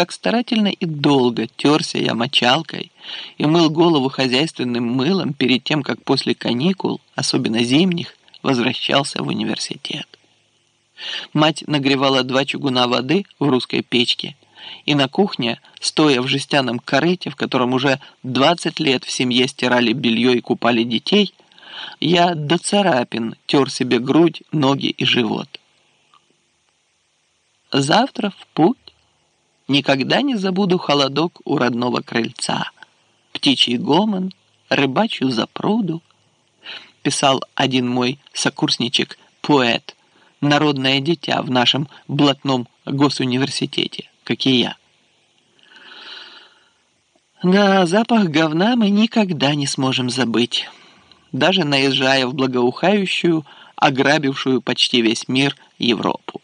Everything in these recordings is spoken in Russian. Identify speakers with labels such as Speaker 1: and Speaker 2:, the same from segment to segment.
Speaker 1: как старательно и долго терся я мочалкой и мыл голову хозяйственным мылом перед тем, как после каникул, особенно зимних, возвращался в университет. Мать нагревала два чугуна воды в русской печке, и на кухне, стоя в жестяном корыте, в котором уже 20 лет в семье стирали белье и купали детей, я до царапин тер себе грудь, ноги и живот. Завтра в путь. Никогда не забуду холодок у родного крыльца, птичий гомон, рыбачью запруду. Писал один мой сокурсничек, поэт, народное дитя в нашем блатном госуниверситете, как и я. Да, запах говна мы никогда не сможем забыть, даже наезжая в благоухающую, ограбившую почти весь мир Европу.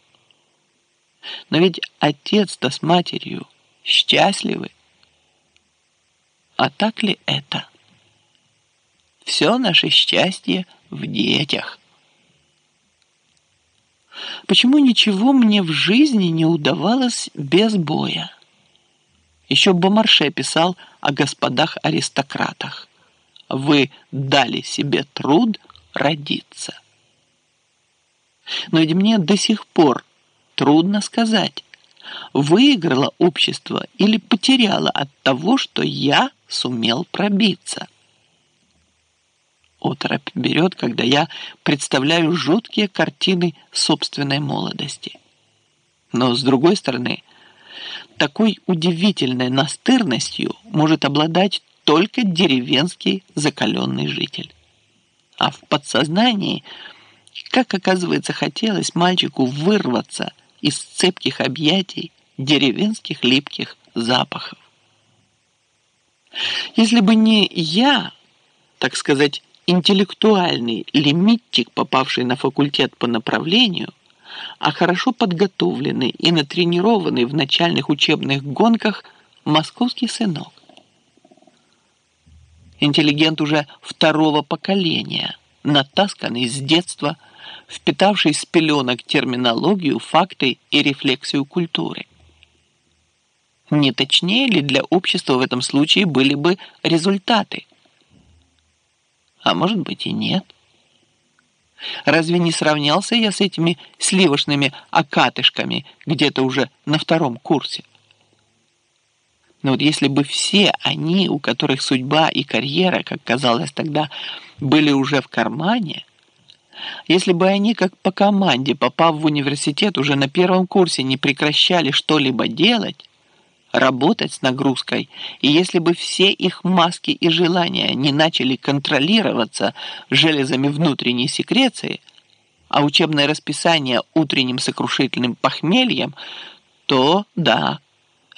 Speaker 1: Но ведь отец-то с матерью счастливы. А так ли это? Все наше счастье в детях. Почему ничего мне в жизни не удавалось без боя? Еще Бомарше писал о господах-аристократах. Вы дали себе труд родиться. Но ведь мне до сих пор Трудно сказать, выиграло общество или потеряло от того, что я сумел пробиться. Оторопь берет, когда я представляю жуткие картины собственной молодости. Но, с другой стороны, такой удивительной настырностью может обладать только деревенский закаленный житель. А в подсознании, как оказывается, хотелось мальчику вырваться – из цепких объятий деревенских липких запахов. Если бы не я, так сказать, интеллектуальный лимитчик, попавший на факультет по направлению, а хорошо подготовленный и натренированный в начальных учебных гонках московский сынок. Интеллигент уже второго поколения, натасканный с детства – впитавший с пеленок терминологию, факты и рефлексию культуры. Не точнее ли для общества в этом случае были бы результаты? А может быть и нет. Разве не сравнялся я с этими сливочными окатышками где-то уже на втором курсе? Но вот если бы все они, у которых судьба и карьера, как казалось тогда, были уже в кармане, если бы они, как по команде, попав в университет, уже на первом курсе не прекращали что-либо делать, работать с нагрузкой, и если бы все их маски и желания не начали контролироваться железами внутренней секреции, а учебное расписание утренним сокрушительным похмельем, то да,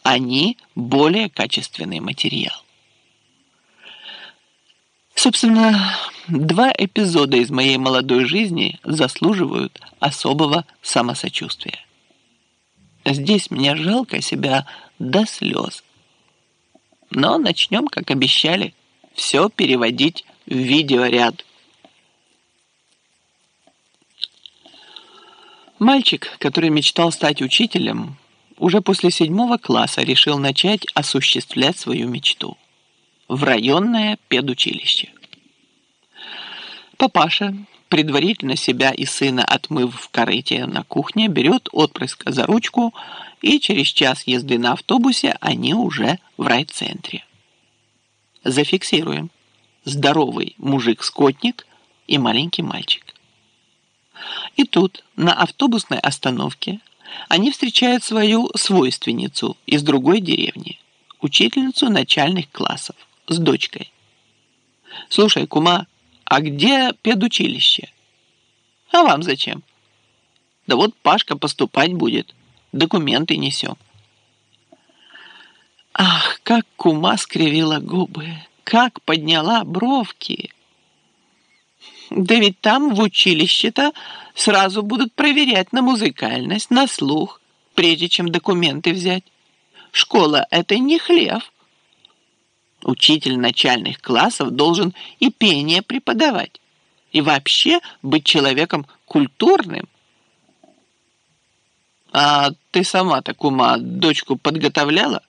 Speaker 1: они более качественный материал. Собственно, два эпизода из моей молодой жизни заслуживают особого самосочувствия. Здесь мне жалко себя до слез. Но начнем, как обещали, все переводить в видеоряд. Мальчик, который мечтал стать учителем, уже после седьмого класса решил начать осуществлять свою мечту в районное педучилище. Папаша, предварительно себя и сына отмыв в корыте на кухне, берет отпрыска за ручку, и через час езды на автобусе они уже в райцентре. Зафиксируем. Здоровый мужик-скотник и маленький мальчик. И тут, на автобусной остановке, они встречают свою свойственницу из другой деревни, учительницу начальных классов с дочкой. «Слушай, кума, а где педучилище?» «А вам зачем?» «Да вот Пашка поступать будет, документы несем». Ах, как кума скривила губы, как подняла бровки. Да ведь там в училище-то сразу будут проверять на музыкальность, на слух, прежде чем документы взять. Школа — это не хлев. Учитель начальных классов должен и пение преподавать, и вообще быть человеком культурным. А ты сама-то, кума, дочку подготовляла?